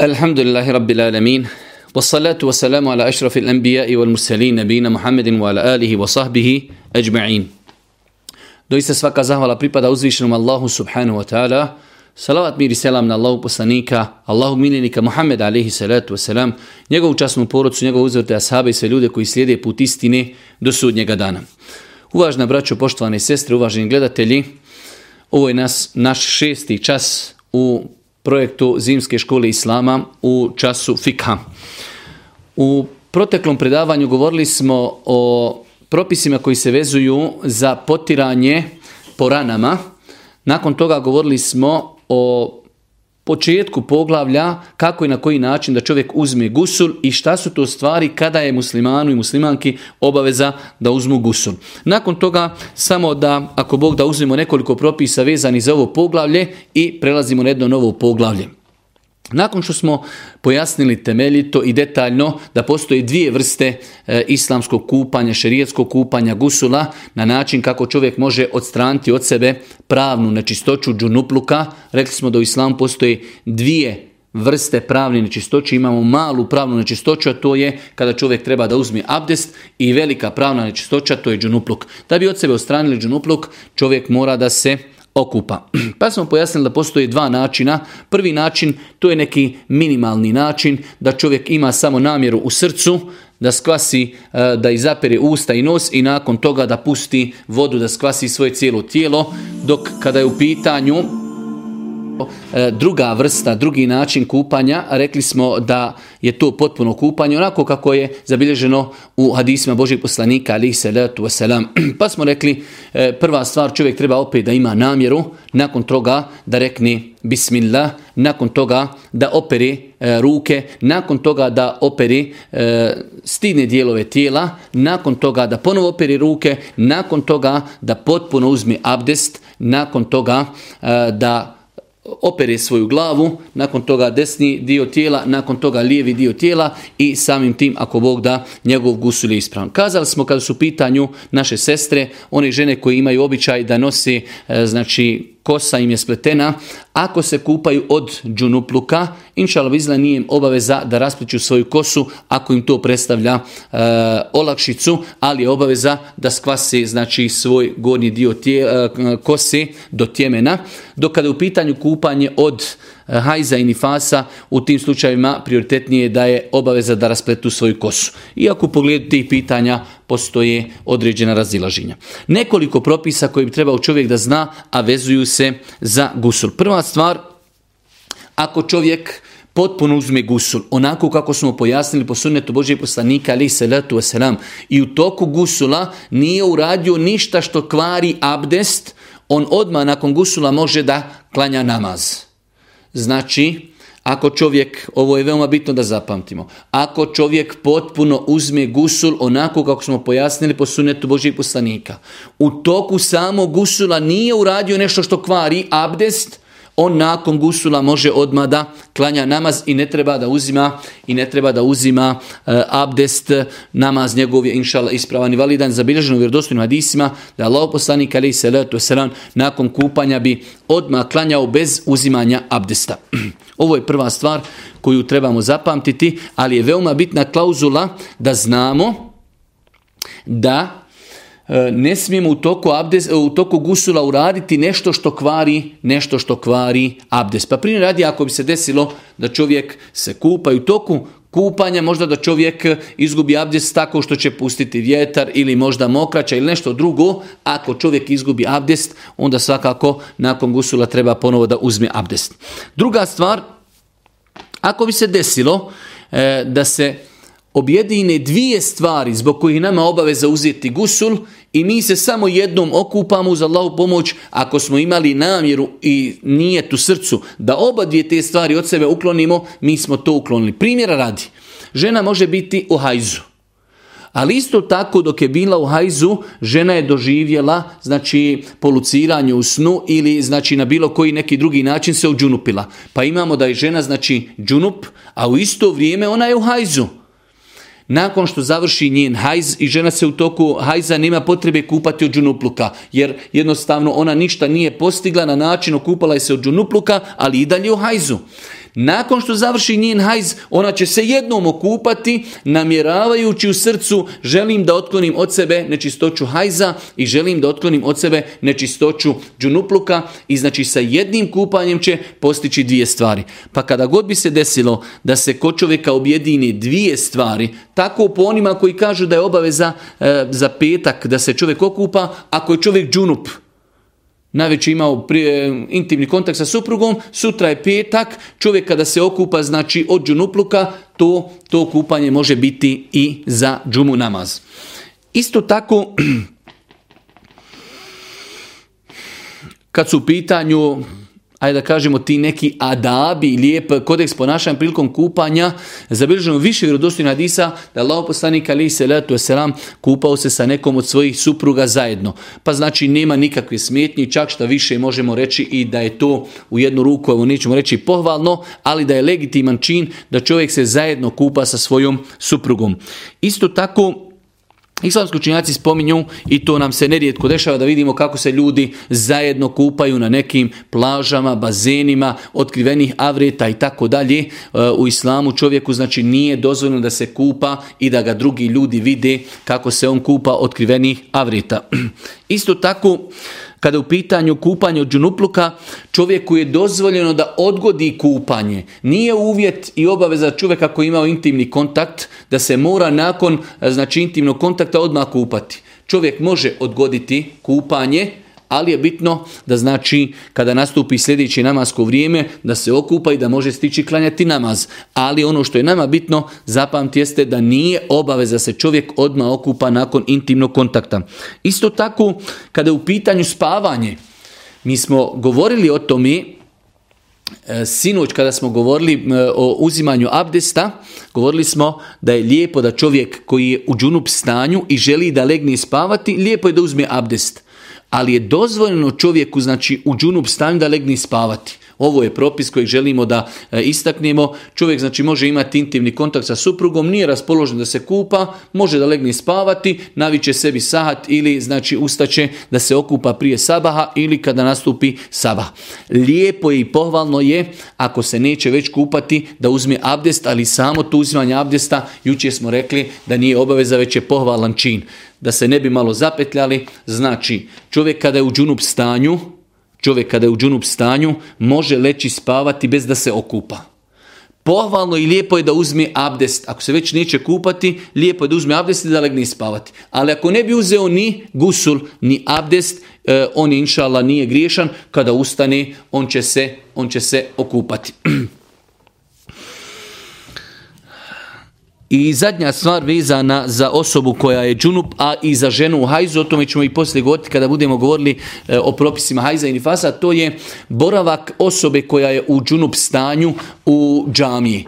Alhamdulillahi Rabbil Alamin. wa salatu wa wassalamu ala ašrafil anbija'i wal mursalin nabina Muhammedin wa ala alihi wa sahbihi ajma'in. Doista svaka zahvala pripada uzvišenom Allahu subhanahu wa ta'ala. Salavat mir i selam na Allahu poslanika, Allahu miljenika Muhammed alihi salatu wa salam njegovu časnu porodcu, njegovu uzvrte ashabi i sve ljude koji slijede put istine do sudnjega dana. Uvažna braćo, poštovane sestre, uvaženi gledatelji, ovo je nas, naš šesti čas u projektu Zimske škole Islama u času Fikha. U proteklom predavanju govorili smo o propisima koji se vezuju za potiranje po ranama. Nakon toga govorili smo o početku poglavlja kako i na koji način da čovjek uzme gusul i šta su to stvari kada je muslimanu i muslimanki obaveza da uzmu gusul. Nakon toga samo da ako Bog da uzmemo nekoliko propisa vezani za ovo poglavlje i prelazimo na jedno novo poglavlje. Nakon što smo pojasnili temeljito i detaljno da postoje dvije vrste e, islamskog kupanja, šerijetskog kupanja gusula na način kako čovjek može odstraniti od sebe pravnu nečistoću džunupluka, rekli smo da u islamu postoje dvije vrste pravne nečistoće, imamo malu pravnu nečistoću, a to je kada čovjek treba da uzme abdest i velika pravna nečistoća, to je džunupluk. Da bi od sebe odstranili džunupluk, čovjek mora da se okupa. Pa smo pojasnili da postoje dva načina. Prvi način, to je neki minimalni način, da čovjek ima samo namjeru u srcu, da skvasi, e, da izapere usta i nos i nakon toga da pusti vodu, da skvasi svoje cijelo tijelo, dok kada je u pitanju druga vrsta, drugi način kupanja, rekli smo da je to potpuno kupanje, onako kako je zabilježeno u hadisima Božih poslanika, ali salatu wasalam. Pa smo rekli, e, prva stvar čovjek treba opet da ima namjeru, nakon toga da rekne bismillah, nakon toga da opere e, ruke, nakon toga da operi stidne dijelove tijela, nakon toga da ponovo operi ruke, nakon toga da potpuno uzme abdest, nakon toga da opere svoju glavu, nakon toga desni dio tijela, nakon toga lijevi dio tijela i samim tim ako Bog da njegov gusul je ispravan. Kazali smo kada su u pitanju naše sestre, one žene koje imaju običaj da nose e, znači kosa im je spletena, ako se kupaju od džunupluka, inša Allah nije im obaveza da raspliću svoju kosu ako im to predstavlja e, olakšicu, ali je obaveza da skvase znači, svoj gornji dio tije, e, kose do tjemena. Dok kada je u pitanju kupanje od hajza i nifasa, u tim slučajevima prioritetnije je da je obaveza da raspletu svoju kosu. Iako u pogledu tih pitanja postoje određena razilaženja. Nekoliko propisa koji bi trebao čovjek da zna, a vezuju se za gusul. Prva stvar, ako čovjek potpuno uzme gusul, onako kako smo pojasnili po sunnetu Božije poslanika, ali salatu wasalam, i u toku gusula nije uradio ništa što kvari abdest, on odmah nakon gusula može da klanja namaz. Znači, ako čovjek, ovo je veoma bitno da zapamtimo, ako čovjek potpuno uzme gusul onako kako smo pojasnili po sunetu Božih poslanika, u toku samog gusula nije uradio nešto što kvari abdest, on nakon gusula može odmah da klanja namaz i ne treba da uzima i ne treba da uzima uh, abdest namaz njegov je inšala ispravan i validan zabilježeno u vjerodostojnim hadisima da Allah poslanik ali wasalam nakon kupanja bi odmah klanjao bez uzimanja abdesta. Ovo je prva stvar koju trebamo zapamtiti, ali je veoma bitna klauzula da znamo da E, ne smijemo u toku, abdes, u toku gusula uraditi nešto što kvari, nešto što kvari abdes. Pa primjer radi ako bi se desilo da čovjek se kupa i u toku kupanja možda da čovjek izgubi abdest tako što će pustiti vjetar ili možda mokraća ili nešto drugo. Ako čovjek izgubi abdest, onda svakako nakon gusula treba ponovo da uzme abdest. Druga stvar, ako bi se desilo e, da se objedine dvije stvari zbog kojih nama obaveza uzeti gusul i mi se samo jednom okupamo uz Allahu pomoć ako smo imali namjeru i nije tu srcu da oba dvije te stvari od sebe uklonimo, mi smo to uklonili. Primjera radi, žena može biti u hajzu. Ali isto tako dok je bila u hajzu, žena je doživjela znači poluciranje u snu ili znači na bilo koji neki drugi način se uđunupila. Pa imamo da je žena znači džunup, a u isto vrijeme ona je u hajzu nakon što završi njen hajz i žena se u toku hajza nema potrebe kupati od džunupluka, jer jednostavno ona ništa nije postigla na način okupala je se od džunupluka, ali i dalje u hajzu. Nakon što završi njen hajz, ona će se jednom okupati, namjeravajući u srcu, želim da otklonim od sebe nečistoću hajza i želim da otklonim od sebe nečistoću džunupluka i znači sa jednim kupanjem će postići dvije stvari. Pa kada god bi se desilo da se kod čovjeka objedini dvije stvari, tako po onima koji kažu da je obaveza e, za petak da se čovjek okupa, ako je čovjek džunup, Najveć imao prije, intimni kontakt sa suprugom, sutra je petak, čovjek kada se okupa znači od džunupluka, to, to kupanje može biti i za džumu namaz. Isto tako, kad su u pitanju ajde da kažemo ti neki adabi, lijep kodeks ponašanja prilikom kupanja, zabilježeno više vjerodostojnih hadisa da Allah poslanik ali se letu selam kupao se sa nekom od svojih supruga zajedno. Pa znači nema nikakve smetnje, čak što više možemo reći i da je to u jednu ruku, evo nećemo reći pohvalno, ali da je legitiman čin da čovjek se zajedno kupa sa svojom suprugom. Isto tako Islamski učinjaci spominju i to nam se nerijetko dešava da vidimo kako se ljudi zajedno kupaju na nekim plažama, bazenima, otkrivenih avreta i tako dalje. E, u islamu čovjeku znači nije dozvoljeno da se kupa i da ga drugi ljudi vide kako se on kupa otkrivenih avreta. Isto tako kada je u pitanju kupanje od džunupluka, čovjeku je dozvoljeno da odgodi kupanje. Nije uvjet i obaveza čovjeka koji imao intimni kontakt da se mora nakon znači, intimnog kontakta odmah kupati. Čovjek može odgoditi kupanje, ali je bitno da znači kada nastupi sljedeće namasko vrijeme da se okupa i da može stići klanjati namaz. Ali ono što je nama bitno zapamti jeste da nije obaveza se čovjek odmah okupa nakon intimnog kontakta. Isto tako kada je u pitanju spavanje, mi smo govorili o tome e, Sinoć kada smo govorili o uzimanju abdesta, govorili smo da je lijepo da čovjek koji je u džunup stanju i želi da legne spavati, lijepo je da uzme abdest ali je dozvoljeno čovjeku znači u džunup stanju da legni spavati. Ovo je propis kojeg želimo da e, istaknemo. Čovjek znači može imati intimni kontakt sa suprugom, nije raspoložen da se kupa, može da legne spavati, naviće sebi sahat ili znači ustaće da se okupa prije sabaha ili kada nastupi sabah. Lijepo je i pohvalno je ako se neće već kupati da uzme abdest, ali samo to uzimanje abdesta jučer smo rekli da nije obaveza već je pohvalan čin da se ne bi malo zapetljali, znači čovjek kada je u džunup stanju, čovjek kada je u džunup stanju može leći spavati bez da se okupa. Pohvalno i lijepo je da uzme abdest. Ako se već neće kupati, lijepo je da uzme abdest i da legne spavati. Ali ako ne bi uzeo ni gusul, ni abdest, eh, on inšala nije griješan. Kada ustane, on će se, on će se okupati. I zadnja stvar vezana za osobu koja je džunup, a i za ženu u hajzu, o tome ćemo i poslije govoriti kada budemo govorili e, o propisima hajza i nifasa, to je boravak osobe koja je u džunup stanju u džamiji.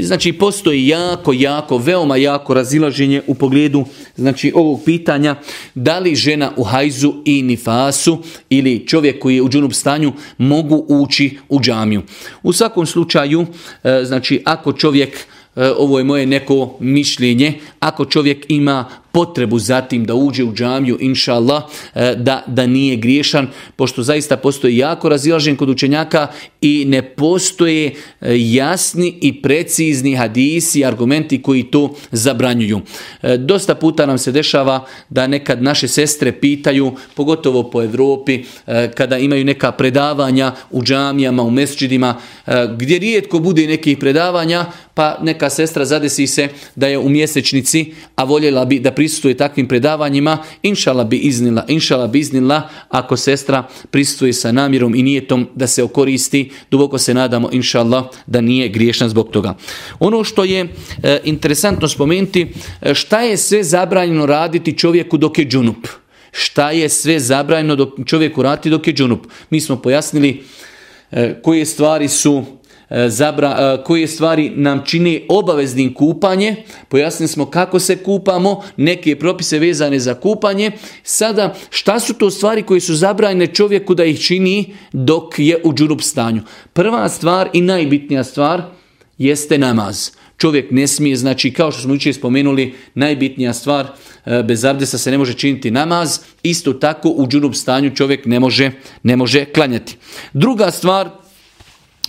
Znači postoji jako, jako, veoma jako razilaženje u pogledu znači ovog pitanja da li žena u hajzu i nifasu ili čovjek koji je u džunup stanju mogu ući u džamiju. U svakom slučaju, e, znači ako čovjek ovo je moje neko mišljenje, ako čovjek ima potrebu zatim da uđe u džamiju, inša Allah, e, da, da nije griješan, pošto zaista postoji jako razilažen kod učenjaka i ne postoje e, jasni i precizni hadisi, argumenti koji to zabranjuju. E, dosta puta nam se dešava da nekad naše sestre pitaju, pogotovo po Evropi, kada imaju neka predavanja u džamijama, u mesčidima, gdje rijetko bude nekih predavanja, pa neka sestra zadesi se da je u mjesečnici, a voljela bi da prisustuje takvim predavanjima, inšala bi iznila, inšala bi iznila, ako sestra prisustuje sa namjerom i nijetom da se okoristi, duboko se nadamo, inšala, da nije griješna zbog toga. Ono što je e, interesantno spomenuti, e, šta je sve zabranjeno raditi čovjeku dok je džunup? Šta je sve zabranjeno dok čovjeku raditi dok je džunup? Mi smo pojasnili e, koje stvari su zabra, e, koje stvari nam čini obaveznim kupanje. Pojasnili smo kako se kupamo, neke propise vezane za kupanje. Sada, šta su to stvari koje su zabranjene čovjeku da ih čini dok je u džurup stanju? Prva stvar i najbitnija stvar jeste namaz. Čovjek ne smije, znači kao što smo jučer spomenuli, najbitnija stvar, e, bez abdesta se ne može činiti namaz, isto tako u džunup stanju čovjek ne može, ne može klanjati. Druga stvar,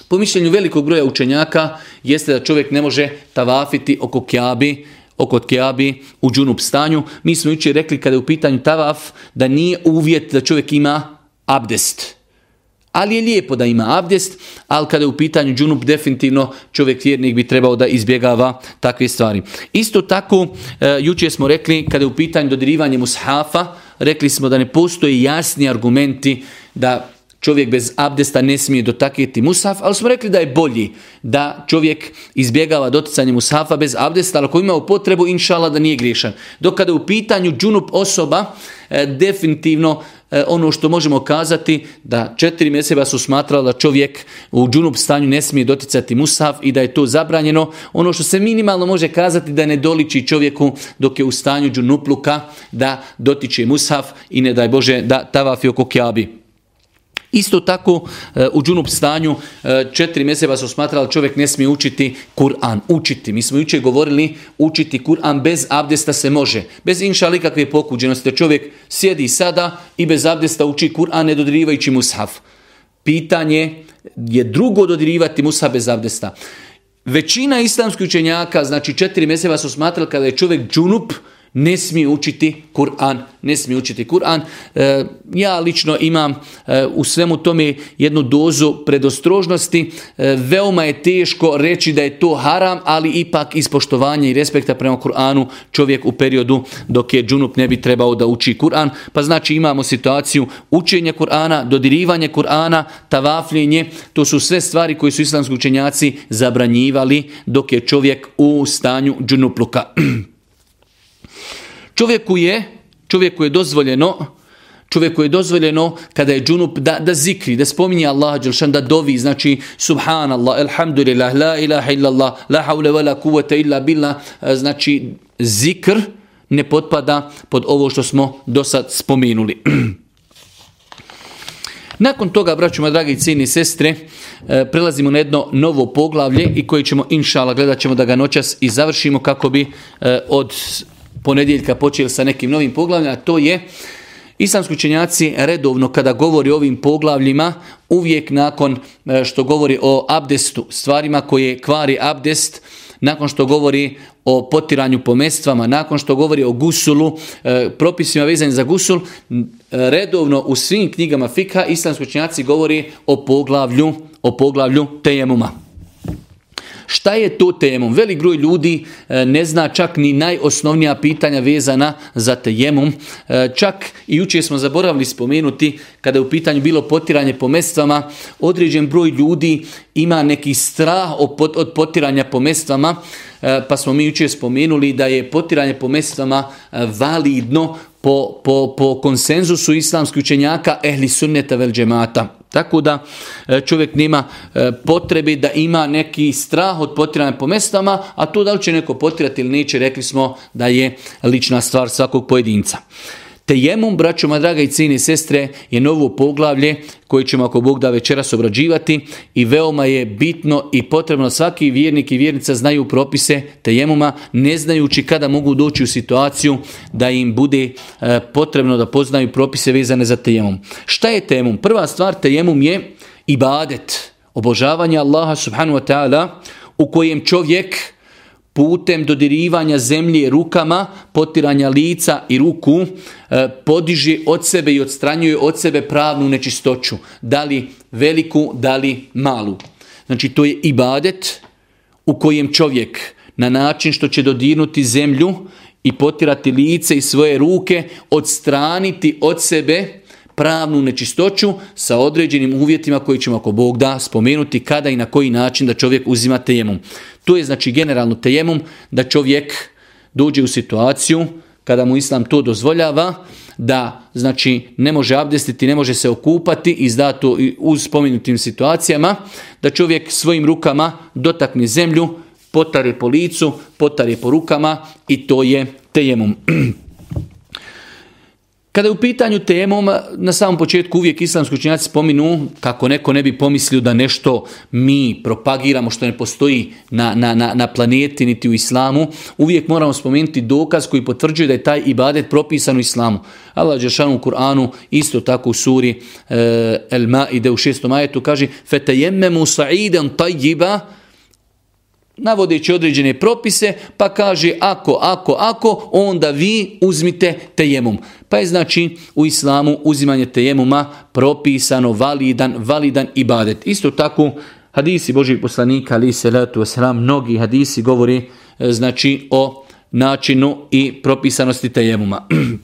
Po mišljenju velikog broja učenjaka jeste da čovjek ne može tavafiti oko kjabi, oko kjabi u džunup stanju. Mi smo jučer rekli kada je u pitanju tavaf da nije uvjet da čovjek ima abdest. Ali je lijepo da ima abdest, ali kada je u pitanju džunup, definitivno čovjek vjernik bi trebao da izbjegava takve stvari. Isto tako, e, jučer smo rekli, kada je u pitanju dodirivanje mushafa, rekli smo da ne postoje jasni argumenti da čovjek bez abdesta ne smije dotaknuti mushaf, ali smo rekli da je bolji da čovjek izbjegava doticanje mushafa bez abdesta, ali ako ima potrebu, inšala da nije griješan. Dok kada je u pitanju džunup osoba, e, definitivno e, ono što možemo kazati da četiri mjeseva su smatrali da čovjek u džunup stanju ne smije doticati mushaf i da je to zabranjeno. Ono što se minimalno može kazati da ne doliči čovjeku dok je u stanju džunupluka da dotiče mushaf i ne daj Bože da tavafi oko kjabi. Isto tako e, u džunup stanju e, četiri mjeseca su smatrali čovjek ne smije učiti Kur'an. Učiti. Mi smo jučer govorili učiti Kur'an bez abdesta se može. Bez inša kakve pokuđenosti. Čovjek sjedi sada i bez abdesta uči Kur'an ne dodirivajući mushaf. Pitanje je drugo dodirivati mushaf bez abdesta. Većina islamskih učenjaka, znači četiri mjeseca su smatrali kada je čovjek džunup, ne smije učiti Kur'an, ne smije učiti Kur'an. E, ja lično imam e, u svemu tome jednu dozu predostrožnosti. E, veoma je teško reći da je to haram, ali ipak ispoštovanje i respekta prema Kur'anu čovjek u periodu dok je džunup ne bi trebao da uči Kur'an. Pa znači imamo situaciju učenja Kur'ana, dodirivanje Kur'ana, tavafljenje. To su sve stvari koje su islamski učenjaci zabranjivali dok je čovjek u stanju džunupluka. Čovjeku je, čovjeku je dozvoljeno, čovjeku je dozvoljeno kada je džunup da, da zikri, da spominje Allah, da dovi, znači subhanallah, alhamdulillah, la ilaha illallah, la haule wa la kuvvete illa billah, e, znači zikr ne potpada pod ovo što smo do sad spomenuli. Nakon toga, braćuma, dragi cijeni sestre, e, prelazimo na jedno novo poglavlje i koje ćemo, inšala, gledat ćemo da ga noćas i završimo kako bi e, od ponedjeljka počeli sa nekim novim poglavljima, to je Islamski učenjaci redovno kada govori o ovim poglavljima, uvijek nakon e, što govori o abdestu, stvarima koje kvari abdest, nakon što govori o potiranju po mestvama, nakon što govori o gusulu, e, propisima vezanim za gusul, redovno u svim knjigama fika islamski učenjaci govori o poglavlju, o poglavlju tejemuma. Šta je to temom? Velik broj ljudi e, ne zna čak ni najosnovnija pitanja vezana za tejemum. E, čak i jučer smo zaboravili spomenuti kada je u pitanju bilo potiranje po mestvama, određen broj ljudi ima neki strah od potiranja po mestvama, e, pa smo mi jučer spomenuli da je potiranje po mestvama validno po, po, po konsenzusu islamskih učenjaka ehli sunneta vel džemata. Tako da e, čovjek nema e, potrebe da ima neki strah od potiranja po mestama, a to da li će neko potirati ili neće, rekli smo da je lična stvar svakog pojedinca. Tejemum, braćo draga i cijene sestre, je novo poglavlje koje ćemo ako Bog da večeras obrađivati i veoma je bitno i potrebno svaki vjernik i vjernica znaju propise tejemuma, ne znajući kada mogu doći u situaciju da im bude e, potrebno da poznaju propise vezane za tejemum. Šta je tejemum? Prva stvar tejemum je ibadet, obožavanje Allaha subhanahu wa ta'ala u kojem čovjek putem dodirivanja zemlje rukama, potiranja lica i ruku, e, podiže od sebe i odstranjuje od sebe pravnu nečistoću. Da li veliku, da li malu. Znači to je ibadet u kojem čovjek na način što će dodirnuti zemlju i potirati lice i svoje ruke, odstraniti od sebe pravnu nečistoću sa određenim uvjetima koji ćemo ako Bog da spomenuti kada i na koji način da čovjek uzima tejemum. To je znači generalno tejemum da čovjek dođe u situaciju kada mu islam to dozvoljava da znači ne može abdestiti, ne može se okupati i zato u spomenutim situacijama da čovjek svojim rukama dotakne zemlju, potare po licu, potare po rukama i to je tejemum. Kada je u pitanju temom, na samom početku uvijek islamski učenjaci spominu kako neko ne bi pomislio da nešto mi propagiramo što ne postoji na, na, na, na planeti niti u islamu, uvijek moramo spomenuti dokaz koji potvrđuje da je taj ibadet propisan u islamu. Allah Đeršanu u Kur'anu, isto tako u suri e, El Maide u šestom ajetu kaže فَتَيَمَّمُ سَعِيدًا طَيِّبًا navodeći određene propise, pa kaže ako, ako, ako, onda vi uzmite tejemum. Pa je znači u islamu uzimanje tejemuma propisano, validan, validan ibadet. Isto tako hadisi Božih poslanika, ali se letu sram, mnogi hadisi govori e, znači o načinu i propisanosti tejemuma.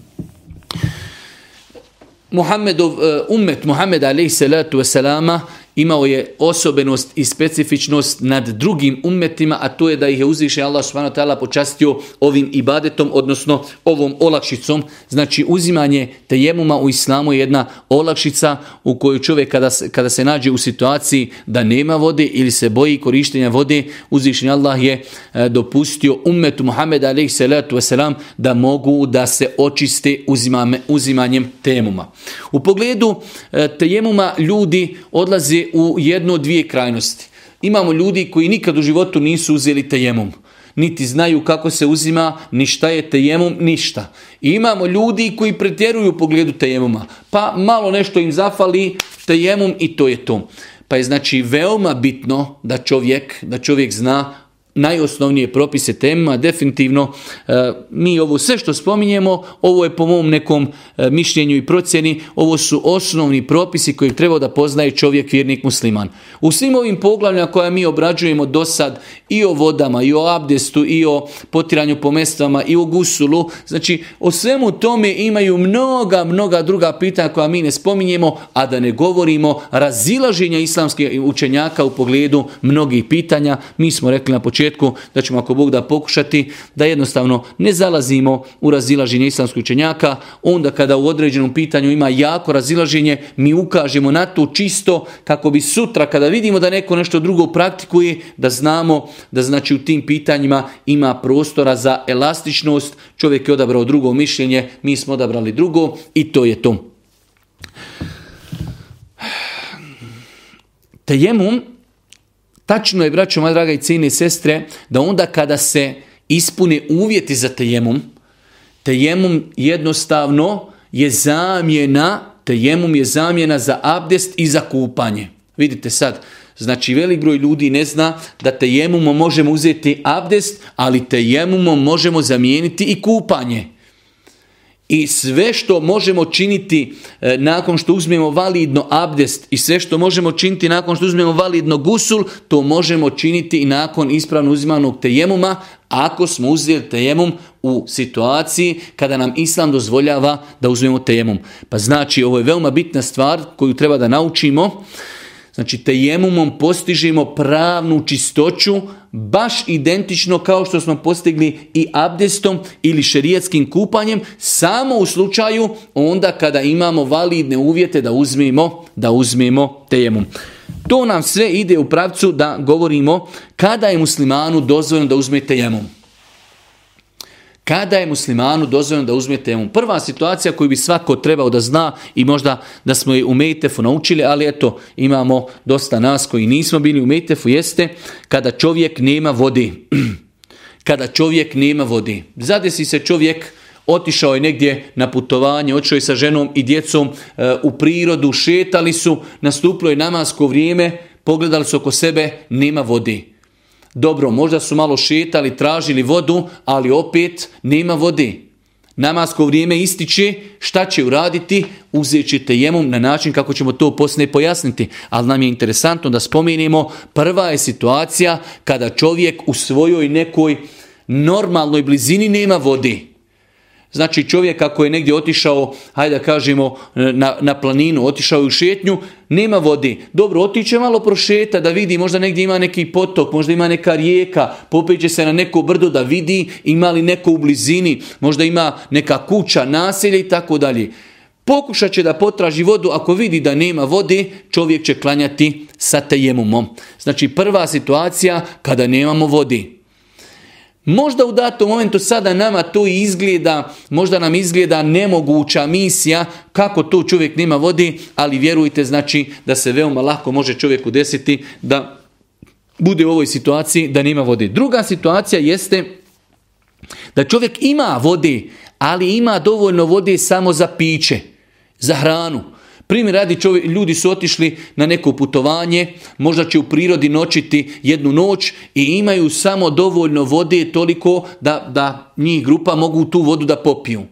Muhammedov, e, umet Muhammeda alaih salatu wasalama imao je osobenost i specifičnost nad drugim ummetima, a to je da ih je uzviše Allah subhanahu počastio ovim ibadetom, odnosno ovom olakšicom. Znači uzimanje tejemuma u islamu je jedna olakšica u kojoj čovjek kada se, kada se nađe u situaciji da nema vode ili se boji korištenja vode, uzvišen Allah je e, dopustio ummetu Muhammeda wasalam da mogu da se očiste uzimanjem tejemuma. U pogledu e, tejemuma ljudi odlaze u jednu od dvije krajnosti. Imamo ljudi koji nikad u životu nisu uzeli tejemum. Niti znaju kako se uzima, ni šta je tejemum, ništa. I imamo ljudi koji pretjeruju pogledu tejemuma. Pa malo nešto im zafali, tejemum i to je to. Pa je znači veoma bitno da čovjek, da čovjek zna najosnovnije propise tema, definitivno e, mi ovo sve što spominjemo, ovo je po mom nekom e, mišljenju i procjeni, ovo su osnovni propisi koji treba da poznaje čovjek vjernik musliman. U svim ovim poglavljama koje mi obrađujemo do sad i o vodama, i o abdestu, i o potiranju po mestvama, i o gusulu, znači o svemu tome imaju mnoga, mnoga druga pitanja koja mi ne spominjemo, a da ne govorimo razilaženja islamskih učenjaka u pogledu mnogih pitanja. Mi smo rekli na početku početku, da ćemo ako Bog da pokušati, da jednostavno ne zalazimo u razilaženje islamskog učenjaka, onda kada u određenom pitanju ima jako razilaženje, mi ukažemo na to čisto kako bi sutra kada vidimo da neko nešto drugo praktikuje, da znamo da znači u tim pitanjima ima prostora za elastičnost, čovjek je odabrao drugo mišljenje, mi smo odabrali drugo i to je to. Tejemum Tačno je, braćo, moja draga i cijene sestre, da onda kada se ispune uvjeti za tejemum, tejemum jednostavno je zamjena, tejemum je zamjena za abdest i za kupanje. Vidite sad, znači velik broj ljudi ne zna da tejemumom možemo uzeti abdest, ali tejemumom možemo zamijeniti i kupanje. I sve što možemo činiti e, nakon što uzmemo validno abdest i sve što možemo činiti nakon što uzmemo validno gusul, to možemo činiti i nakon ispravno uzimanog tejemuma, ako smo uzeli tejemum u situaciji kada nam islam dozvoljava da uzmemo tejemum. Pa znači ovo je veoma bitna stvar koju treba da naučimo. Znači tejemumom postižemo pravnu čistoću, baš identično kao što smo postigli i abdestom ili šerijatskim kupanjem, samo u slučaju onda kada imamo validne uvjete da uzmemo, da uzmemo tejemum. To nam sve ide u pravcu da govorimo kada je muslimanu dozvoljeno da uzme tejemum. Kada je muslimanu dozvoljeno da uzme temu? Prva situacija koju bi svako trebao da zna i možda da smo je u Mejtefu naučili, ali eto imamo dosta nas koji nismo bili u Mejtefu, jeste kada čovjek nema vodi. kada čovjek nema vodi. Zadesi se čovjek, otišao je negdje na putovanje, otišao je sa ženom i djecom e, u prirodu, šetali su, nastupilo je namasko vrijeme, pogledali su oko sebe, nema vodi. Dobro, možda su malo šetali, tražili vodu, ali opet nema vode. Namasko vrijeme ističe, šta će uraditi? Uzet će tejemum na način kako ćemo to poslije pojasniti. Ali nam je interesantno da spomenemo, prva je situacija kada čovjek u svojoj nekoj normalnoj blizini nema vode. Znači čovjek ako je negdje otišao, hajde da kažemo, na, na planinu, otišao u šetnju, nema vodi. Dobro, otiće malo prošeta da vidi, možda negdje ima neki potok, možda ima neka rijeka, popeće se na neko brdo da vidi ima li neko u blizini, možda ima neka kuća, naselje i tako dalje. Pokušat će da potraži vodu, ako vidi da nema vode, čovjek će klanjati sa tejemumom. Znači prva situacija kada nemamo vodi. Možda u datom momentu sada nama to izgleda, možda nam izgleda nemoguća misija kako to čovjek nema vodi, ali vjerujte znači da se veoma lako može čovjeku desiti da bude u ovoj situaciji da nema vode. Druga situacija jeste da čovjek ima vode, ali ima dovoljno vode samo za piće, za hranu. Primjer radi čovjek, ljudi su otišli na neko putovanje, možda će u prirodi noćiti jednu noć i imaju samo dovoljno vode toliko da, da njih grupa mogu tu vodu da popiju.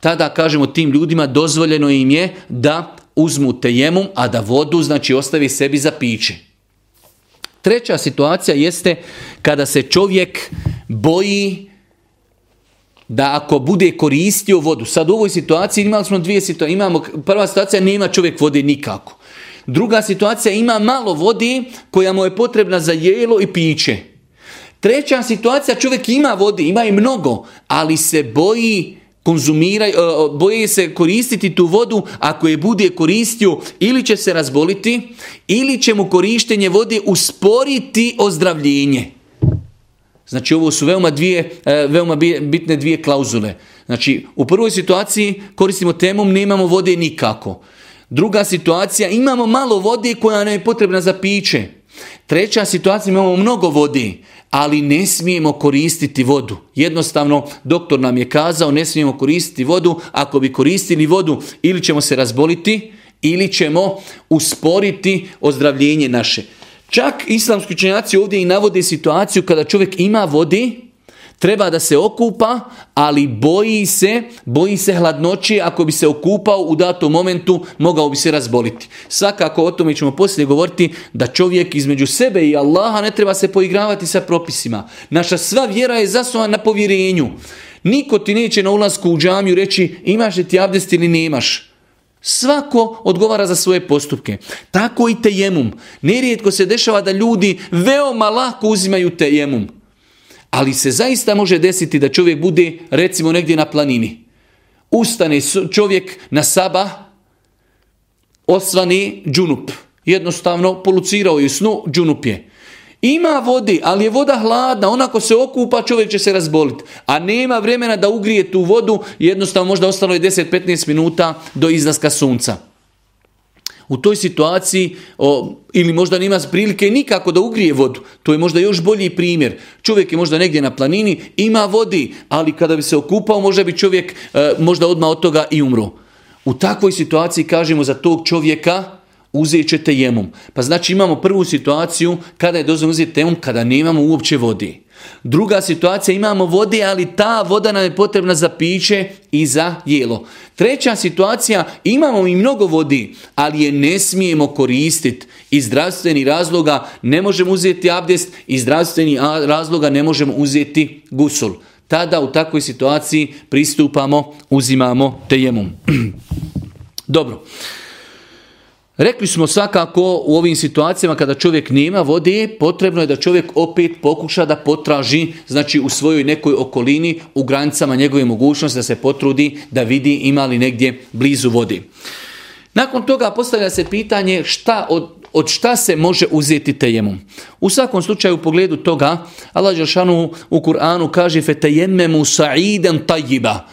Tada kažemo tim ljudima dozvoljeno im je da uzmu tejemum, a da vodu znači ostavi sebi za piće. Treća situacija jeste kada se čovjek boji da ako bude koristio vodu, sad u ovoj situaciji imali smo dvije situacije, imamo, prva situacija nema čovjek vode nikako. Druga situacija ima malo vode koja mu je potrebna za jelo i piće. Treća situacija čovjek ima vode, ima i mnogo, ali se boji konzumira, e, boji se koristiti tu vodu, ako je bude koristio ili će se razboliti, ili će mu korištenje vode usporiti ozdravljenje. Znači ovo su veoma, dvije, e, veoma bitne dvije klauzule. Znači u prvoj situaciji koristimo temom, nemamo vode nikako. Druga situacija, imamo malo vode koja nam je potrebna za piće. Treća situacija, imamo mnogo vode, ali ne smijemo koristiti vodu. Jednostavno, doktor nam je kazao, ne smijemo koristiti vodu. Ako bi koristili vodu, ili ćemo se razboliti, ili ćemo usporiti ozdravljenje naše. Čak islamski učenjaci ovdje i navode situaciju kada čovjek ima vodi, treba da se okupa, ali boji se, boji se hladnoći, ako bi se okupao u datom momentu, mogao bi se razboliti. Svakako o tome ćemo poslije govoriti da čovjek između sebe i Allaha ne treba se poigravati sa propisima. Naša sva vjera je zasnovana na povjerenju. Niko ti neće na ulasku u džamiju reći imaš li ti abdest ili nemaš. Svako odgovara za svoje postupke. Tako i tejemum. Nerijetko se dešava da ljudi veoma lako uzimaju tejemum. Ali se zaista može desiti da čovjek bude recimo negdje na planini. Ustane čovjek na saba, osvani džunup. Jednostavno polucirao je snu, džunup je. Ima vodi, ali je voda hladna, onako se okupa, čovjek će se razboliti. A nema vremena da ugrije tu vodu, jednostavno možda ostalo je 10-15 minuta do izlaska sunca. U toj situaciji, o, ili možda nema prilike nikako da ugrije vodu, to je možda još bolji primjer. Čovjek je možda negdje na planini, ima vodi, ali kada bi se okupao, možda bi čovjek e, možda odmah od toga i umro. U takvoj situaciji kažemo za tog čovjeka, uzet ćete jemom. Pa znači imamo prvu situaciju kada je dozvoljeno uzeti temom kada nemamo uopće vodi. Druga situacija imamo vode, ali ta voda nam je potrebna za piće i za jelo. Treća situacija imamo i mnogo vodi, ali je ne smijemo koristiti. Iz zdravstvenih razloga ne možemo uzeti abdest, iz zdravstvenih razloga ne možemo uzeti gusul. Tada u takvoj situaciji pristupamo, uzimamo tejemom. Dobro. Rekli smo svakako u ovim situacijama kada čovjek nema vode, potrebno je da čovjek opet pokuša da potraži, znači u svojoj nekoj okolini, u granicama njegove mogućnosti da se potrudi da vidi ima li negdje blizu vodi. Nakon toga postavlja se pitanje šta od, od šta se može uzeti tejemom. U svakom slučaju u pogledu toga Allah Đelšanu u Kur'anu kaže fetejemmemu sa'iden tajiba.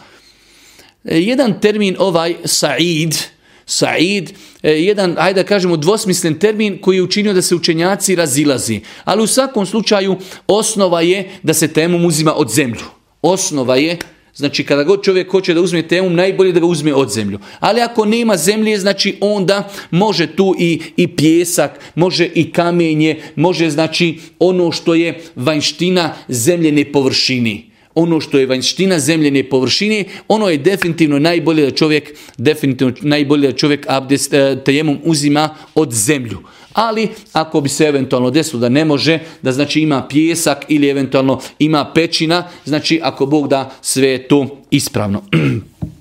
E, jedan termin ovaj sa'id, Said, e, jedan, ajde da kažemo, dvosmislen termin koji je učinio da se učenjaci razilazi. Ali u svakom slučaju osnova je da se temu uzima od zemlju. Osnova je, znači kada god čovjek hoće da uzme temu, najbolje da ga uzme od zemlju. Ali ako nema zemlje, znači onda može tu i, i pjesak, može i kamenje, može znači ono što je vanština zemljene površini ono što je vanjština zemljene površine, ono je definitivno najbolje da čovjek, definitivno najbolje da čovjek abdest, e, tejemom uzima od zemlju. Ali ako bi se eventualno desilo da ne može, da znači ima pjesak ili eventualno ima pećina, znači ako Bog da sve je to ispravno.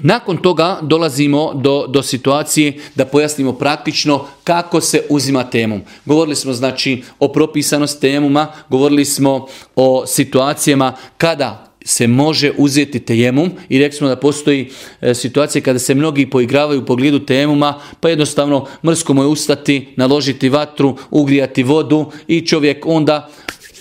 Nakon toga dolazimo do, do situacije da pojasnimo praktično kako se uzima temom. Govorili smo znači o propisanosti temuma, govorili smo o situacijama kada se može uzeti tejemum i rekli smo da postoji e, situacija kada se mnogi poigravaju u pogledu tejemuma, pa jednostavno mrsko mu je ustati, naložiti vatru, ugrijati vodu i čovjek onda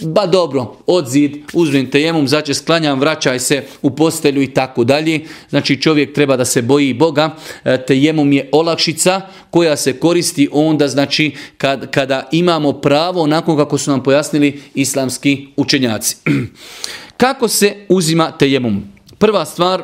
ba dobro, odzid, uzmem tejemum, zače sklanjam, vraćaj se u postelju i tako dalje. Znači čovjek treba da se boji Boga. E, tejemum je olakšica koja se koristi onda znači kad, kada imamo pravo onako kako su nam pojasnili islamski učenjaci. Kako se uzima tejemum? Prva stvar,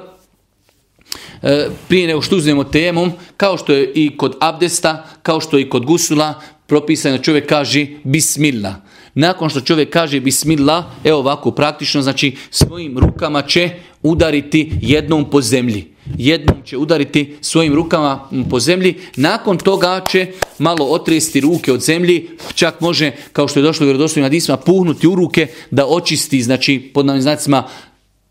e, prije nego što uzmemo tejemum, kao što je i kod abdesta, kao što je i kod gusula, propisano čovjek kaže bismillah. Nakon što čovjek kaže bismillah, evo ovako praktično, znači svojim rukama će udariti jednom po zemlji. Jednom će udariti svojim rukama po zemlji. Nakon toga će malo otresti ruke od zemlji. Čak može, kao što je došlo u vjerodostojnim hadisma, puhnuti u ruke da očisti, znači pod navim znacima,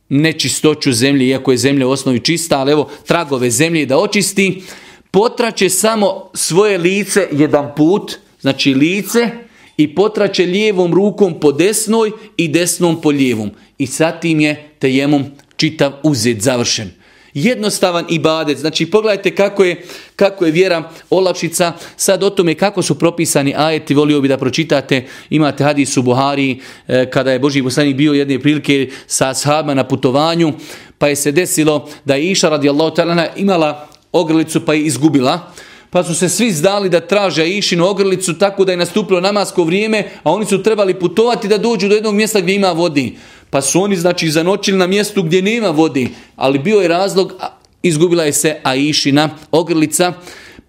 nečistoću zemlje, iako je zemlja u osnovi čista, ali evo tragove zemlje da očisti. Potraće samo svoje lice jedan put, znači lice, i potraće lijevom rukom po desnoj i desnom po lijevom. I sad tim je tejemom čitav uzet završen. Jednostavan ibadet. Znači pogledajte kako je, kako je vjera olakšica. Sad o tome kako su propisani ajeti, volio bi da pročitate. Imate hadis u Buhari e, kada je Boži poslanik bio jedne prilike sa ashabima na putovanju. Pa je se desilo da je Iša radijallahu ta'ala imala ogrlicu pa je izgubila pa su se svi zdali da traže išinu ogrlicu tako da je nastupilo namasko vrijeme, a oni su trebali putovati da dođu do jednog mjesta gdje ima vodi. Pa su oni znači zanočili na mjestu gdje nema vodi, ali bio je razlog, izgubila je se Aishina ogrlica,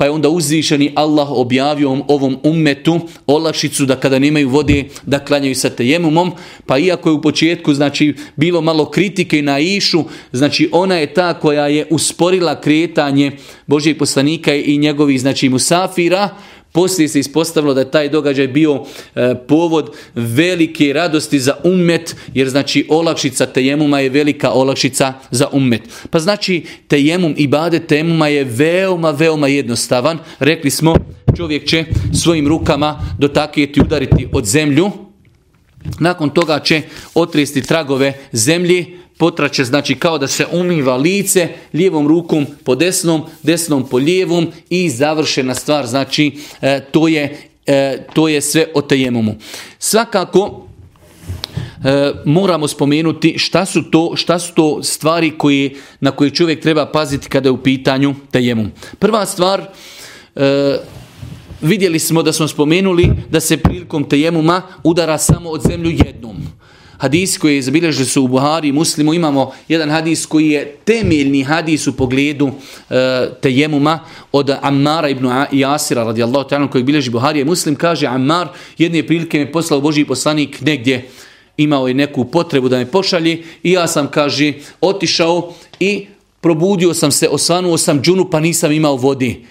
pa je onda uzvišeni Allah objavio ovom ummetu olakšicu da kada nemaju vode da klanjaju sa tejemumom. Pa iako je u početku znači bilo malo kritike na Išu, znači ona je ta koja je usporila kretanje Božijeg poslanika i njegovih znači musafira, poslije se ispostavilo da je taj događaj bio e, povod velike radosti za ummet, jer znači olakšica tejemuma je velika olakšica za ummet. Pa znači tejemum i bade tejemuma je veoma, veoma jednostavan. Rekli smo, čovjek će svojim rukama dotakjeti, udariti od zemlju, nakon toga će otresti tragove zemlji, potraće, znači kao da se umiva lice, lijevom rukom po desnom, desnom po lijevom i završena stvar, znači e, to, je, e, to je sve o tejemumu. Svakako, e, moramo spomenuti šta su to, šta su to stvari koji, na koje čovjek treba paziti kada je u pitanju tejemum. Prva stvar, vidjeli smo da smo spomenuli da se prilikom tejemuma udara samo od zemlju jednom hadis koji zabilježili su u Buhari i Muslimu, imamo jedan hadis koji je temeljni hadis u pogledu e, tejemuma od Ammara ibn Jasira radijallahu ta'ala koji bilježi Buhari i Muslim, kaže Ammar, jedne prilike me poslao Boži poslanik negdje, imao je neku potrebu da me pošalje i ja sam, kaže, otišao i probudio sam se, osvanuo sam džunu pa nisam imao vodi.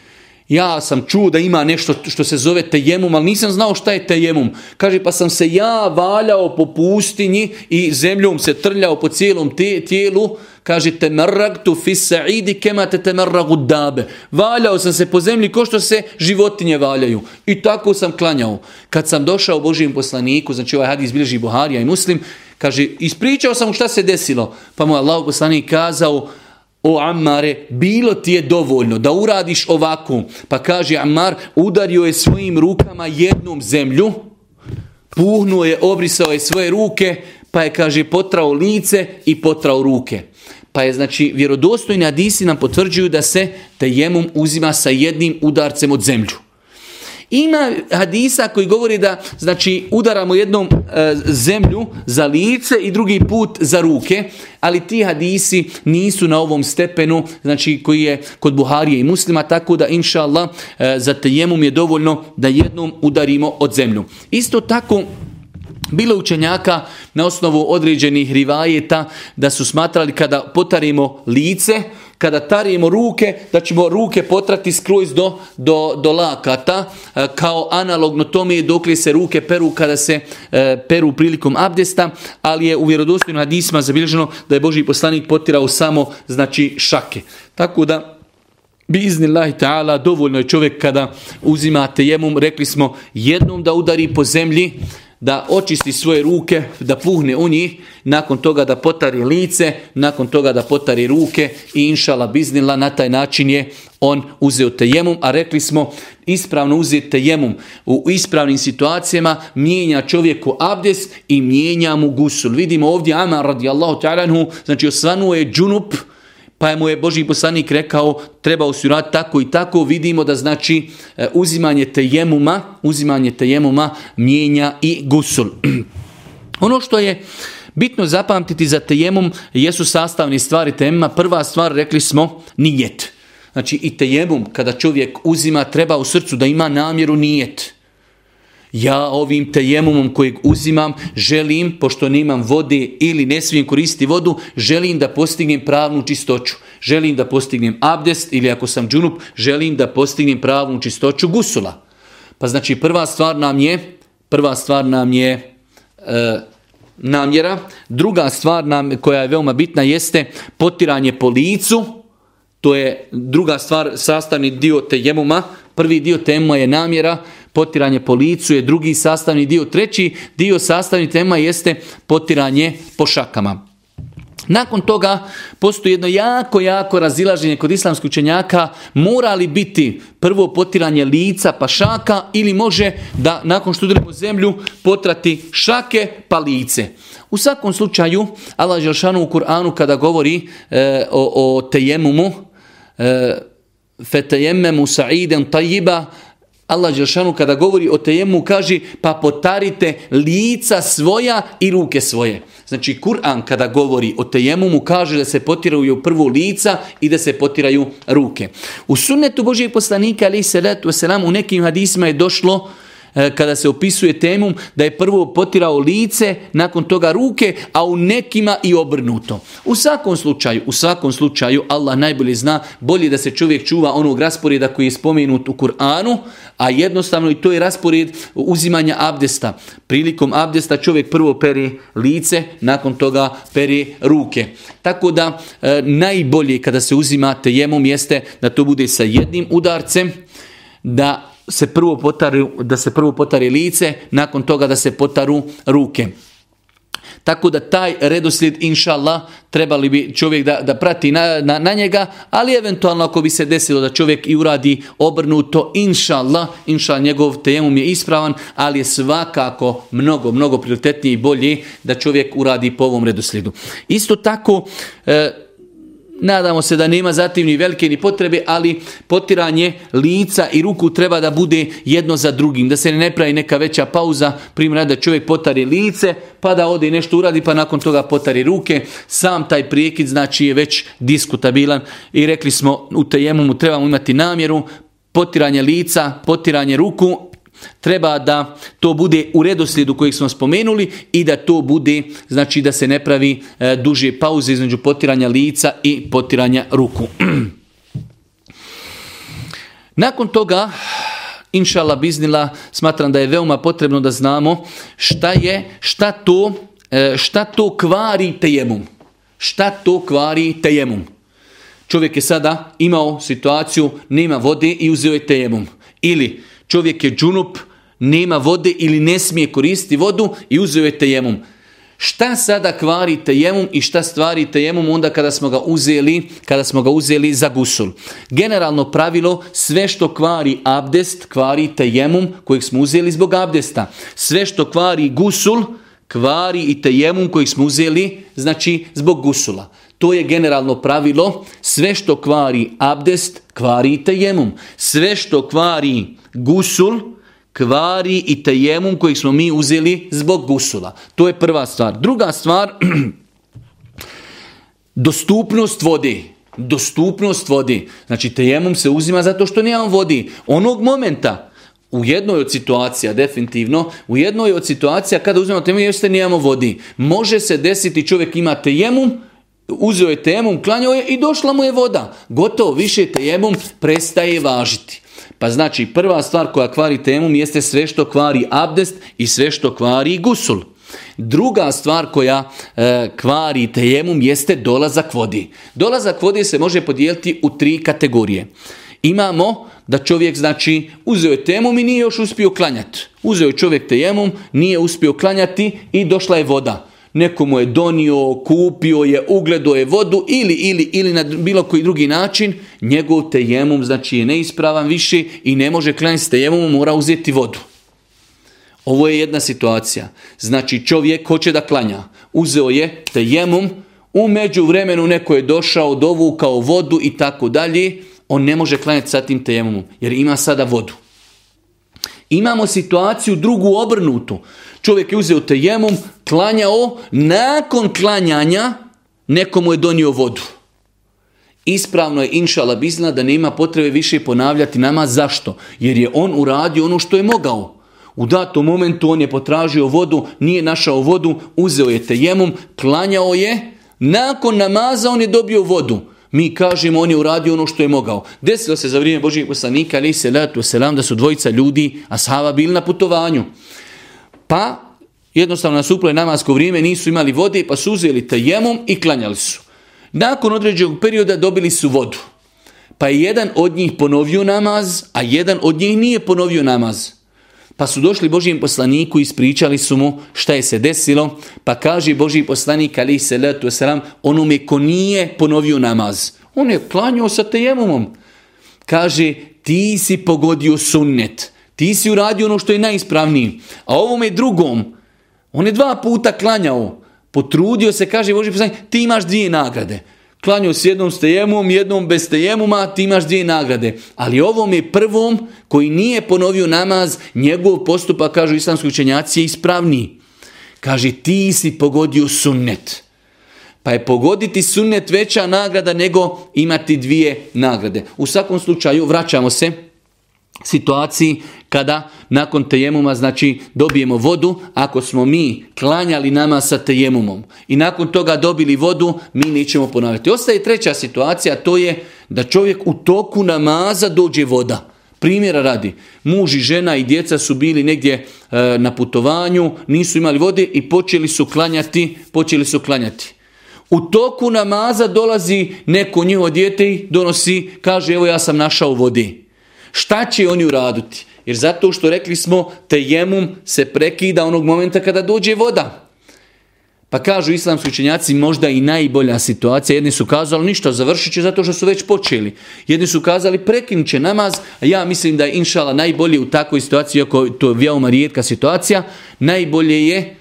Ja sam čuo da ima nešto što se zove tejemum, ali nisam znao šta je tejemum. Kaže, pa sam se ja valjao po pustinji i zemljom se trljao po cijelom tijelu. Kaže, temerragtu fi sa'idi kema te temerragu dabe. Valjao sam se po zemlji ko što se životinje valjaju. I tako sam klanjao. Kad sam došao Božijem poslaniku, znači ovaj hadis bilježi Buharija i Muslim, kaže, ispričao sam mu šta se desilo. Pa mu Allah poslanik kazao, o Ammare, bilo ti je dovoljno da uradiš ovako. Pa kaže Ammar, udario je svojim rukama jednom zemlju, puhnuo je, obrisao je svoje ruke, pa je, kaže, potrao lice i potrao ruke. Pa je, znači, vjerodostojni hadisi nam potvrđuju da se tejemum uzima sa jednim udarcem od zemlju. Ima hadisa koji govori da znači udaramo jednom e, zemlju za lice i drugi put za ruke, ali ti hadisi nisu na ovom stepenu, znači koji je kod Buharije i muslima, tako da inša Allah e, za tejemum je dovoljno da jednom udarimo od zemlju. Isto tako bilo učenjaka na osnovu određenih rivajeta da su smatrali kada potarimo lice, kada tarimo ruke, da ćemo ruke potrati skroz do, do, do lakata, e, kao analogno tome dok li se ruke peru kada se e, peru prilikom abdesta, ali je u vjerodostojnom hadisma zabilježeno da je Boži poslanik potirao samo znači šake. Tako da bi ta'ala dovoljno je čovjek kada uzimate jemum, rekli smo jednom da udari po zemlji, da očisti svoje ruke, da puhne u njih, nakon toga da potari lice, nakon toga da potari ruke i inšala biznila, na taj način je on uzeo tejemum, a rekli smo ispravno uzeti tejemum u ispravnim situacijama mijenja čovjeku abdes i mijenja mu gusul. Vidimo ovdje Amar radijallahu ta'ala znači osvanuo je džunup, pa mu je Boži poslanik rekao treba usurati tako i tako, vidimo da znači e, uzimanje tejemuma, uzimanje tejemuma mijenja i gusul. ono što je bitno zapamtiti za tejemum jesu sastavni stvari tejemuma. Prva stvar rekli smo nijet. Znači i tejemum kada čovjek uzima treba u srcu da ima namjeru nijet ja ovim tejemumom kojeg uzimam želim, pošto nemam vode ili ne smijem koristiti vodu, želim da postignem pravnu čistoću. Želim da postignem abdest ili ako sam džunup, želim da postignem pravnu čistoću gusula. Pa znači prva stvar nam je, prva stvar nam je e, namjera. Druga stvar nam, koja je veoma bitna jeste potiranje po licu. To je druga stvar, sastavni dio tejemuma. Prvi dio tema je namjera, potiranje po licu je drugi sastavni dio. Treći dio sastavni tema jeste potiranje po šakama. Nakon toga postoji jedno jako, jako razilaženje kod islamskih učenjaka mora li biti prvo potiranje lica pa šaka ili može da nakon što udarimo zemlju potrati šake pa lice. U svakom slučaju Allah Želšanu u Kur'anu kada govori e, o, o tejemumu e, fetejemmemu sa'iden tajiba Allah Đelšanu kada govori o tejemu kaže pa potarite lica svoja i ruke svoje. Znači Kur'an kada govori o mu kaže da se potiraju prvo lica i da se potiraju ruke. U sunnetu Božijeg poslanika ali se u nekim hadisma je došlo kada se opisuje temom da je prvo potirao lice, nakon toga ruke, a u nekima i obrnuto. U svakom slučaju, u svakom slučaju Allah najbolje zna, bolje da se čovjek čuva onog rasporeda koji je spomenut u Kur'anu, a jednostavno i to je raspored uzimanja abdesta. Prilikom abdesta čovjek prvo peri lice, nakon toga peri ruke. Tako da e, najbolje kada se uzima tejemom jeste da to bude sa jednim udarcem, da se prvo potari, da se prvo potari lice, nakon toga da se potaru ruke. Tako da taj redoslijed, inša Allah, trebali bi čovjek da, da prati na, na, na, njega, ali eventualno ako bi se desilo da čovjek i uradi obrnuto, inša Allah, inša njegov temum je ispravan, ali je svakako mnogo, mnogo prioritetnije i bolje da čovjek uradi po ovom redoslijedu. Isto tako, e, Nadamo se da nema zatim ni velike ni potrebe, ali potiranje lica i ruku treba da bude jedno za drugim, da se ne pravi neka veća pauza, primjer da čovjek potari lice, pa da ode nešto uradi, pa nakon toga potari ruke. Sam taj prijekid znači je već diskutabilan i rekli smo u mu trebamo imati namjeru, potiranje lica, potiranje ruku, Treba da to bude u redoslijedu kojeg smo spomenuli i da to bude, znači da se ne pravi e, duže pauze između potiranja lica i potiranja ruku. Nakon toga, inšala biznila, smatram da je veoma potrebno da znamo šta je, šta to, e, šta to kvari tejemum. Šta to kvari tejemum. Čovjek je sada imao situaciju, nema vode i uzeo je tejemum. Ili čovjek je džunup, nema vode ili ne smije koristiti vodu i uzeo je tejemum. Šta sada kvari tejemum i šta stvari tejemum onda kada smo ga uzeli, kada smo ga uzeli za gusul? Generalno pravilo, sve što kvari abdest, kvari tejemum kojeg smo uzeli zbog abdesta. Sve što kvari gusul, kvari i tejemum kojeg smo uzeli, znači zbog gusula. To je generalno pravilo, sve što kvari abdest, kvari i tejemum. Sve što kvari gusul, kvari i tejemum kojeg smo mi uzeli zbog gusula. To je prva stvar. Druga stvar, dostupnost vode. Dostupnost vode. Znači tejemum se uzima zato što nemam vodi. Onog momenta, u jednoj od situacija, definitivno, u jednoj od situacija kada uzmemo temu jeste nemamo vodi. Može se desiti čovjek ima tejemum, uzeo je tejemum, klanjao je i došla mu je voda. Gotovo, više tejemum prestaje važiti. Pa znači prva stvar koja kvari temum jeste sve što kvari abdest i sve što kvari gusul. Druga stvar koja e, kvari tejemum jeste dolazak vodi. Dolazak vodi se može podijeliti u tri kategorije. Imamo da čovjek znači uzeo je temom i nije još uspio klanjati. Uzeo je čovjek tejemom, nije uspio klanjati i došla je voda. Neko mu je donio, kupio je, ugledo je vodu ili, ili, ili na bilo koji drugi način, njegov tejemom znači je neispravan više i ne može klanjati s tejemom, mora uzeti vodu. Ovo je jedna situacija. Znači čovjek hoće da klanja. Uzeo je tejemom, u međuvremenu neko je došao, dovukao vodu i tako dalje on ne može klanjati sa tim tejemom, jer ima sada vodu. Imamo situaciju drugu obrnutu. Čovjek je uzeo tejemom, klanjao, nakon klanjanja nekomu je donio vodu. Ispravno je inšala bizna da nema potrebe više ponavljati nama. Zašto? Jer je on uradio ono što je mogao. U datom momentu on je potražio vodu, nije našao vodu, uzeo je tejemom, klanjao je, nakon namaza on je dobio vodu. Mi kažemo on je uradio ono što je mogao. Desilo se za vrijeme Božijeg poslanika, ali se letu selam, da su dvojica ljudi, ashaba bili na putovanju. Pa jednostavno nasuplo je namasko vrijeme, nisu imali vode, pa su uzeli tajemom i klanjali su. Nakon određenog perioda dobili su vodu. Pa je jedan od njih ponovio namaz, a jedan od njih nije ponovio namaz. Pa su došli Božijem poslaniku i ispričali su mu šta je se desilo. Pa kaže Božji poslanik ali se letu selam onome ko nije ponovio namaz. On je klanjao sa tejemumom. Kaže ti si pogodio sunnet. Ti si uradio ono što je najispravniji. A ovome drugom, on je dva puta klanjao. Potrudio se, kaže Boži poslanik, ti imaš dvije nagrade. Klanjao s jednom stejemom, jednom bez stejemuma, ti imaš dvije nagrade. Ali ovom je prvom koji nije ponovio namaz, njegov postupak, kažu islamski učenjaci, je ispravniji. Kaže, ti si pogodio sunnet. Pa je pogoditi sunnet veća nagrada nego imati dvije nagrade. U svakom slučaju, vraćamo se situaciji kada nakon tejemuma znači dobijemo vodu, ako smo mi klanjali nama sa tejemumom i nakon toga dobili vodu, mi nećemo ponavljati. Ostaje treća situacija, to je da čovjek u toku namaza dođe voda. Primjera radi, muž i žena i djeca su bili negdje e, na putovanju, nisu imali vode i počeli su klanjati, počeli su klanjati. U toku namaza dolazi neko njihovo dijete i donosi, kaže evo ja sam našao vode. Šta će oni uraditi? Jer zato što rekli smo, tejemum se prekida onog momenta kada dođe voda. Pa kažu islamski učenjaci možda i najbolja situacija. Jedni su kazali ništa, završit će zato što su već počeli. Jedni su kazali prekinut će namaz, a ja mislim da je inšala najbolje u takvoj situaciji, iako to je veoma rijetka situacija, najbolje je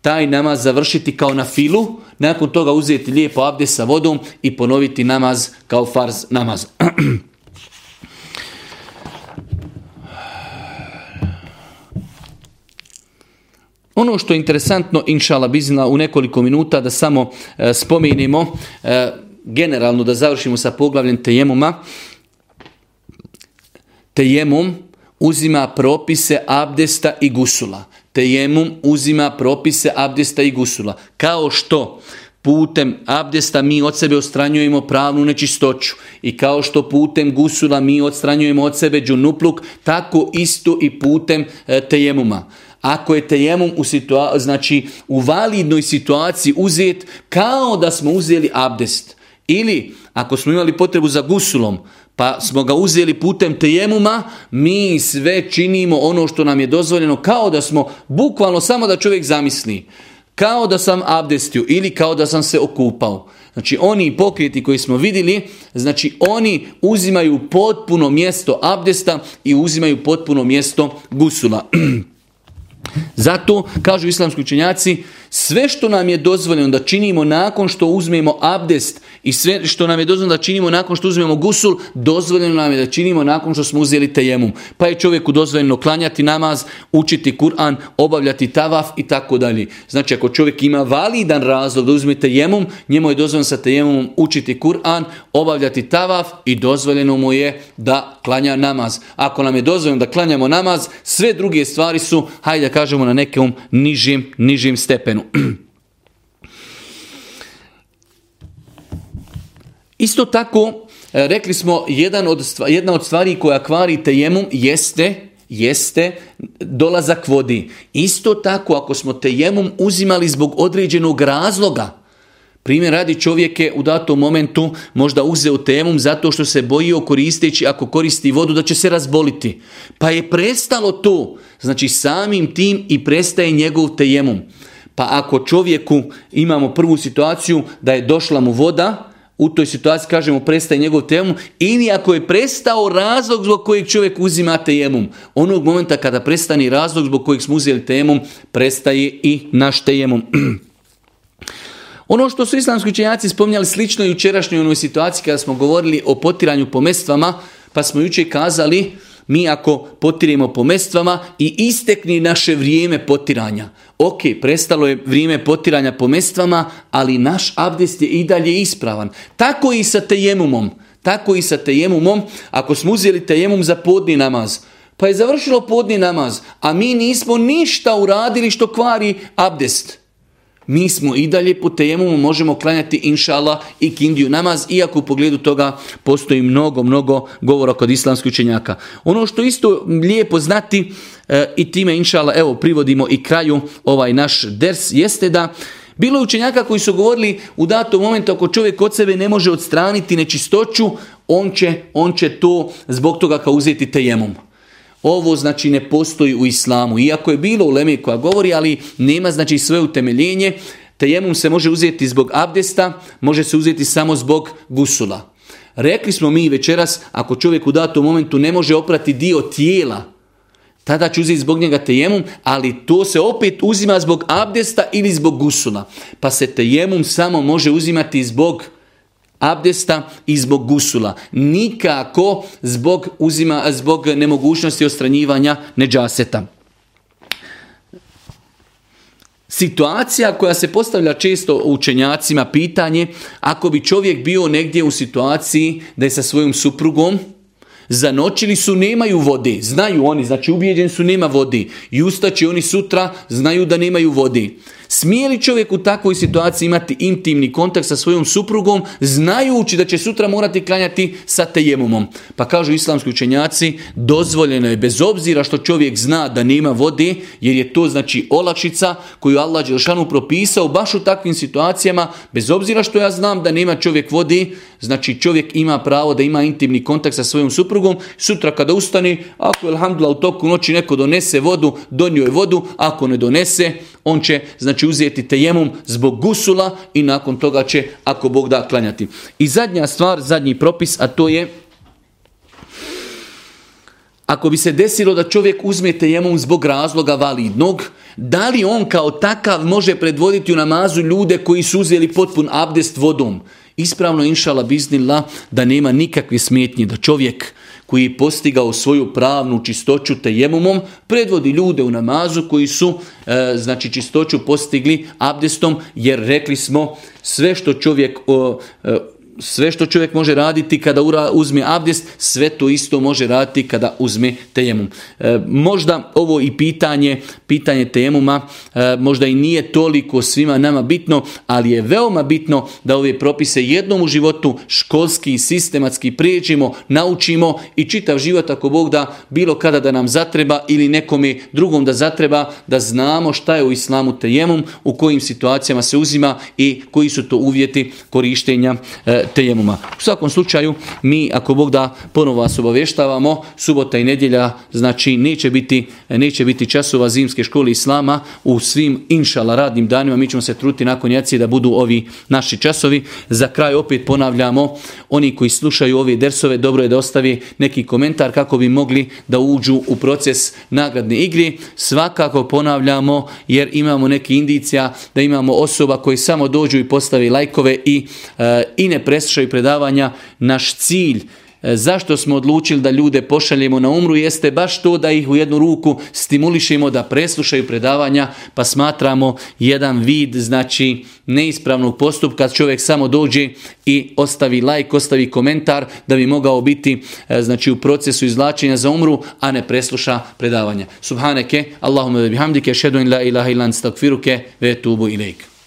taj namaz završiti kao na filu, nakon toga uzeti lijepo abde sa vodom i ponoviti namaz kao farz namaz. Ono što je interesantno, inšala bizna, u nekoliko minuta da samo e, spomenemo, e, generalno da završimo sa poglavljem tejemuma. Tejemum uzima propise abdesta i gusula. Tejemum uzima propise abdesta i gusula. Kao što putem abdesta mi od sebe ostranjujemo pravnu nečistoću i kao što putem gusula mi odstranjujemo od sebe džunupluk, tako isto i putem e, tejemuma. Ako je tejemum u, situa znači, u validnoj situaciji uzet kao da smo uzeli abdest. Ili ako smo imali potrebu za gusulom, pa smo ga uzeli putem tejemuma, mi sve činimo ono što nam je dozvoljeno kao da smo, bukvalno samo da čovjek zamisli, kao da sam abdestio ili kao da sam se okupao. Znači oni pokreti koji smo vidjeli, znači oni uzimaju potpuno mjesto abdesta i uzimaju potpuno mjesto gusula. Zato, kažu islamski učenjaci, sve što nam je dozvoljeno da činimo nakon što uzmemo abdest i sve što nam je dozvoljeno da činimo nakon što uzmemo gusul, dozvoljeno nam je da činimo nakon što smo uzeli tejemum. Pa je čovjeku dozvoljeno klanjati namaz, učiti Kur'an, obavljati tavaf i tako dalje. Znači ako čovjek ima validan razlog da uzme tejemum, njemu je dozvoljeno sa tejemumom učiti Kur'an, obavljati tavaf i dozvoljeno mu je da klanja namaz. Ako nam je dozvoljeno da klanjamo namaz, sve druge stvari su, hajde kažemo, na nekom nižim, nižim stepenu. Isto tako, e, rekli smo, jedan od jedna od stvari koja kvari tejemum jeste, jeste dolazak vodi. Isto tako, ako smo tejemum uzimali zbog određenog razloga, Primjer radi čovjek je u datom momentu možda uzeo temom zato što se bojio koristeći ako koristi vodu da će se razboliti. Pa je prestalo to, znači samim tim i prestaje njegov tejemum. Pa ako čovjeku imamo prvu situaciju da je došla mu voda, u toj situaciji kažemo prestaje njegov tejemum ili ako je prestao razlog zbog kojeg čovjek uzima tejemum. Onog momenta kada prestani razlog zbog kojeg smo uzeli tejemum, prestaje i naš tejemum. Ono što su islamski učenjaci spominjali slično i jučerašnjoj onoj situaciji kada smo govorili o potiranju po mestvama, pa smo jučer kazali mi ako potiremo po mestvama i istekni naše vrijeme potiranja. Ok, prestalo je vrijeme potiranja po mestvama, ali naš abdest je i dalje ispravan. Tako i sa tejemumom. Tako i sa tejemumom. Ako smo uzeli tejemum za podni namaz, pa je završilo podni namaz, a mi nismo ništa uradili što kvari abdest mi smo i dalje po temu, možemo klanjati inšala i kindiju namaz, iako u pogledu toga postoji mnogo, mnogo govora kod islamskih učenjaka. Ono što isto lijepo znati e, i time inšala, evo privodimo i kraju ovaj naš ders, jeste da bilo je učenjaka koji su govorili u datom momentu ako čovjek od sebe ne može odstraniti nečistoću, on će, on će to zbog toga kao uzeti tejemom. Ovo znači ne postoji u islamu. Iako je bilo u Leme koja govori, ali nema znači sve utemeljenje. Tejemum se može uzeti zbog abdesta, može se uzeti samo zbog gusula. Rekli smo mi večeras, ako čovjek u datom momentu ne može oprati dio tijela, tada će uzeti zbog njega tejemum, ali to se opet uzima zbog abdesta ili zbog gusula. Pa se tejemum samo može uzimati zbog abdesta i zbog gusula. Nikako zbog, uzima, zbog nemogućnosti ostranjivanja neđaseta. Situacija koja se postavlja često učenjacima, pitanje, ako bi čovjek bio negdje u situaciji da je sa svojom suprugom, zanočili su, nemaju vode, znaju oni, znači ubijeđeni su, nema vodi. I ustaće oni sutra, znaju da nemaju vodi. Smije li čovjek u takvoj situaciji imati intimni kontakt sa svojom suprugom, znajući da će sutra morati klanjati sa tejemumom? Pa kažu islamski učenjaci, dozvoljeno je bez obzira što čovjek zna da nema vode, jer je to znači olakšica koju Allah Đelšanu propisao baš u takvim situacijama, bez obzira što ja znam da nema čovjek vode, znači čovjek ima pravo da ima intimni kontakt sa svojom suprugom, sutra kada ustane, ako je alhamdulillah u toku noći neko donese vodu, donio je vodu, ako ne donese, on će znači uzeti tejemum zbog gusula i nakon toga će ako Bog da klanjati. I zadnja stvar, zadnji propis, a to je ako bi se desilo da čovjek uzme tejemum zbog razloga validnog, da li on kao takav može predvoditi u namazu ljude koji su uzeli potpun abdest vodom? Ispravno inšala biznila da nema nikakve smetnje, da čovjek koji je postigao svoju pravnu čistoću tejemumom, predvodi ljude u namazu koji su e, znači čistoću postigli abdestom, jer rekli smo sve što čovjek e, sve što čovjek može raditi kada uzme abdest, sve to isto može raditi kada uzme tejemum. E, možda ovo i pitanje, pitanje tejemuma, e, možda i nije toliko svima nama bitno, ali je veoma bitno da ove propise jednom u životu školski i sistematski prijeđimo, naučimo i čitav život ako Bog da bilo kada da nam zatreba ili nekome drugom da zatreba, da znamo šta je u islamu tejemum, u kojim situacijama se uzima i koji su to uvjeti korištenja e, tejemuma. U svakom slučaju, mi ako Bog da ponovo vas obavještavamo, subota i nedjelja, znači neće biti, neće biti časova zimske škole Islama u svim inšala radnim danima, mi ćemo se truti nakon jacije da budu ovi naši časovi. Za kraj opet ponavljamo, oni koji slušaju ove dersove, dobro je da ostavi neki komentar kako bi mogli da uđu u proces nagradne igre. Svakako ponavljamo, jer imamo neki indicija da imamo osoba koji samo dođu i postavi lajkove i, e, i ne preslušaju predavanja, naš cilj e, zašto smo odlučili da ljude pošaljemo na umru jeste baš to da ih u jednu ruku stimulišemo da preslušaju predavanja pa smatramo jedan vid znači neispravnog postupka čovjek samo dođe i ostavi like, ostavi komentar da bi mogao biti e, znači u procesu izlačenja za umru a ne presluša predavanja. Subhaneke, Allahumma bihamdike, šedu in la ilaha ilan stakfiruke, ve tubu ilaik.